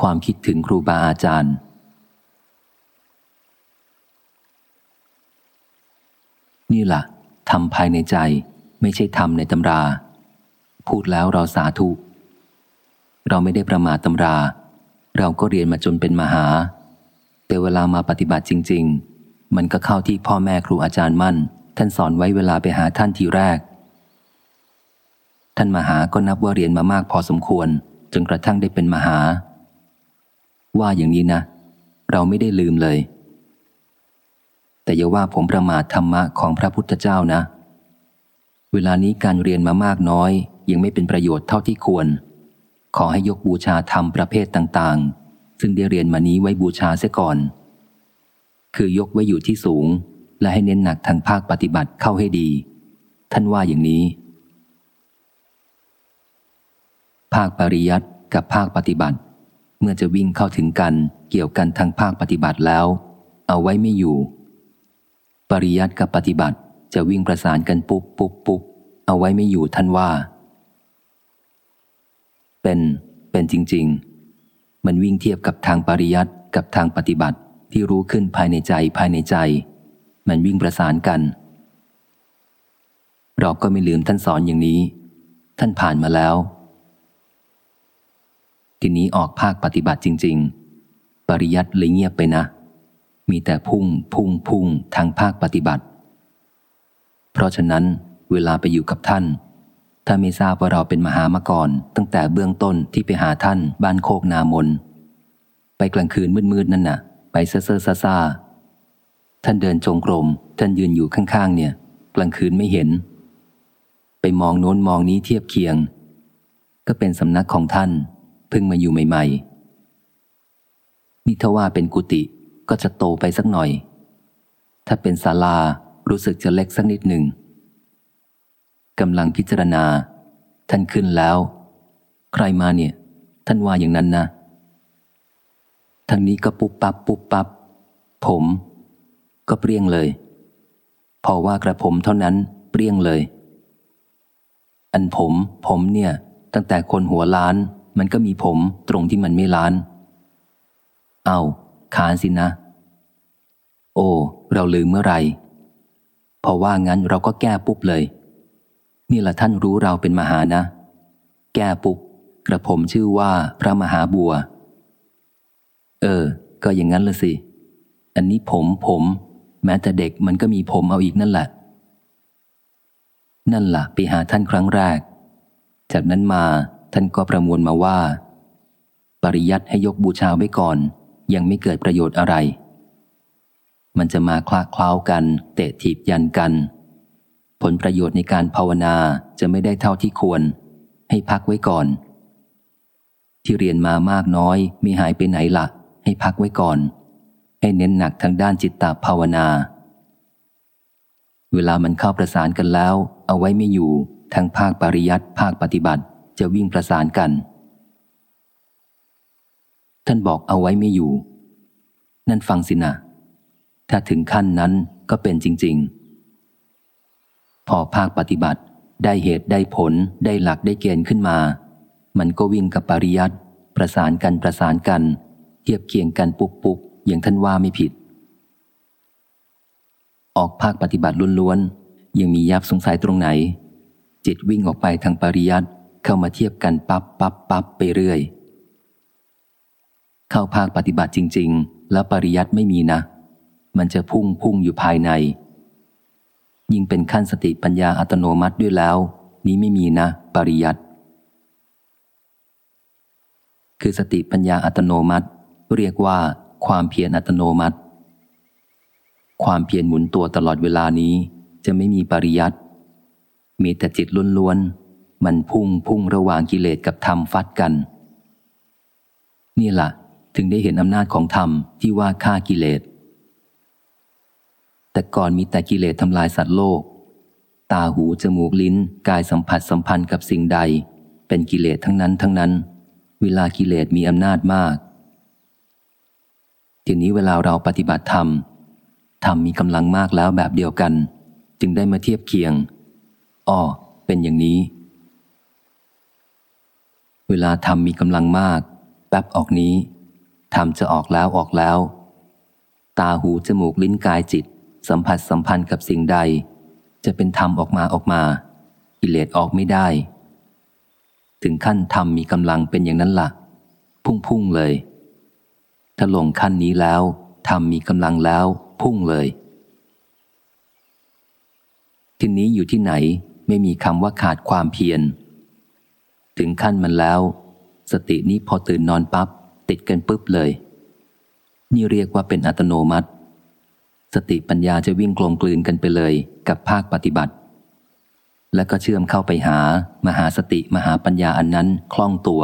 ความคิดถึงครูบาอาจารย์ นี่ละ่ะทำภายในใจไม่ใช่ทำในตำรา พูดแล้วเราสาธุ เราไม่ได้ประมาทตำรา เราก็เรียนมาจนเป็นมหา แต่เวลามาปฏิบัติจริง ๆ มันก็เข้าที่พ่อแม่ครูอาจารย์มั่น ท่านสอนไว้เวลาไปหาท่านทีแรก ท่านมหาก็นับว่าเรียนมามากพอสมควร จนกระทั่งได้เป็นมหา ว่าอย่างนี้นะ เราไม่ได้ลืมเลย แต่อย่าว่าผมประมาทธรรมะของพระพุทธเจ้านะ เวลานี้การเรียนมามากน้อย ยังไม่เป็นประโยชน์เท่าที่ควร ขอให้ยกบูชาธรรมประเภทต่างๆ ซึ่งได้เรียนมานี้ไว้บูชาเสียก่อน คือยกไว้อยู่ที่สูง และให้เน้นหนักทางภาคปฏิบัติเข้าให้ดี ท่านว่าอย่างนี้ ภาคปริยัติกับภาคปฏิบัติ มื่อจะวิ่งเข้าถึงกันเกี่ยวกันทางภาคปฏิบัติแล้ว เอาไว้ไม่อยู่ ปริยัติกับปฏิบัติจะวิ่งประสานกันปุ๊บปุ๊บปุ๊บเอาไว้ไม่อยู่ท่านว่า เป็นเป็นจริง ๆ มันวิ่งเทียบกับทางปริยัติกับทางปฏิบัติที่รู้ขึ้นภายในใจภายในใจ มันวิ่งประสานกัน เราก็ไม่ลืมท่านสอนอย่างนี้ ท่านผ่านมาแล้ว ทีนี้ออกภาคปฏิบัติจริง ๆ ปริยัติเลยเงียบไปนะ มีแต่พุ่งพุ่งพุ่งทางภาคปฏิบัติ เพราะฉะนั้นเวลาไปอยู่กับท่าน ถ้าไม่ทราบว่าเราเป็นมหามาก่อน ตั้งแต่เบื้องต้นที่ไปหาท่านบ้านโคกนามน ไปกลางคืนมืดๆนั่นน่ะ ไปเซ่อซาซาท่านเดินจงกรม ท่านยืนอยู่ข้างๆ เนี่ย กลางคืนไม่เห็น ไปมองโน้นมองนี้เทียบเคียง ก็เป็นสำนักของท่าน พิ่งมาอยู่ใหม่ๆนี่ถ้าว่าเป็นกุฏิก็จะโตไปสักหน่อย ถ้าเป็นศาลารู้สึกจะเล็กสักนิดหนึ่งกำลังพิจารณา ท่านขึ้นแล้ว ใครมาเนี่ย ท่านว่าอย่างนั้นนะทางนี้ก็ปุ๊บปับปุ๊บปับผม ก็เปรี้ยงเลย พอว่ากระผมเท่านั้นเปรี้ยงเลย อันผม ผมเนี่ย ตั้งแต่คนหัวล้าน มันก็มีผมตรงที่มันไม่ล้าน เอาขานสินะ โอ้ เราลืมเมื่อไรพอว่างั้นเราก็แก้ปุ๊บเลย นี่แหละท่านรู้เราเป็นมหานะ แก้ปุ๊บกระผมชื่อว่าพระมหาบัว เออ ก็อย่างนั้นละสิ อันนี้ผมผม แม้แต่เด็กมันก็มีผมเอาอีกนั่นแหละ นั่นละ่ะไปหาท่านครั้งแรก จากนั้นมา ท่านก็ประมวลมาว่า ปริยัติให้ยกบูชาไว้ก่อน ยังไม่เกิดประโยชน์อะไร มันจะมาคลาคล้ากัน เตะถีบยันกัน ผลประโยชน์ในการภาวนาจะไม่ได้เท่าที่ควร ให้พักไว้ก่อน ที่เรียนมามากน้อยไม่หายไปไหนละ่ะ ให้พักไว้ก่อน ให้เน้นหนักทางด้านจิตตภาวนา เวลามันเข้าประสานกันแล้ว เอาไว้ไม่อยู่ทั้งภาคปริยัติภาคปฏิบัติ จะวิ่งประสานกัน ท่านบอกเอาไว้ไม่อยู่ นั่นฟังสินะ ถ้าถึงขั้นนั้นก็เป็นจริง ๆ พอภาคปฏิบัติได้เหตุได้ผลได้หลักได้เกณฑ์ขึ้นมา มันก็วิ่งกับปริยัติประสานกันประสานกัน เทียบเคียงกันปุกปุกอย่างท่านว่าไม่ผิด ออกภาคปฏิบัติล้วนๆยังมียับสงสัยตรงไหน จิตวิ่งออกไปทางปริยัติ เข้ามาเทียบกันปับ๊บปับ๊บปับ๊บไปเรื่อย เข้าภาคปฏิบัติจริง ๆ แล้วปริยัติไม่มีนะ มันจะพุ่งพุ่งอยู่ภายใน ยิ่งเป็นขั้นสติปัญญาอัตโนมัติด้วยแล้ว นี้ไม่มีนะ ปริยัติคือสติปัญญาอัตโนมัติ เรียกว่า ความเพียรอัตโนมัติ ความเพียรหมุนตัวตลอดเวลานี้จะไม่มีปริยัติมีแต่จิตล้วนๆ มันพุ่งพุ่งระหว่างกิเลสกับธรรมฟัดกัน นี่แหละถึงได้เห็นอำนาจของธรรมที่ว่าฆ่ากิเลส แต่ก่อนมีแต่กิเลสทำลายสัตว์โลก ตาหูจมูกลิ้น กายสัมผัสสัมพันธ์กับสิ่งใด เป็นกิเลสทั้งนั้นทั้งนั้น เวลากิเลสมีอำนาจมาก ทีนี้เวลาเราปฏิบัติธรรมธรรมมีกำลังมากแล้วแบบเดียวกัน จึงได้มาเทียบเคียงอ้อเป็นอย่างนี้ เวลาทำมีกำลังมากแป๊บออกนี้ทำจะออกแล้วออกแล้ว ตาหูจมูกลิ้นกายจิต สัมผัสสัมพันธ์กับสิ่งใด จะเป็นธรรมออกมาออกมากิเลสออกไม่ได้ ถึงขั้นธรรมมีกำลังเป็นอย่างนั้นละ่ะ พุ่งพุ่งเลย ถ้าลงขั้นนี้แล้วธรรมมีกำลังแล้ว พุ่งเลย ทีนี้อยู่ที่ไหนไม่มีคำว่าขาดความเพียร ถึงขั้นมันแล้ว สตินี้พอตื่นนอนปับ๊บติดกันปุ๊บเลย นี่เรียกว่าเป็นอัตโนมัติ สติปัญญาจะวิ่งกลมกลืนกันไปเลยกับภาคปฏิบัติ และก็เชื่อมเข้าไปหา มหาสติมหาปัญญาอันนั้นคล่องตัว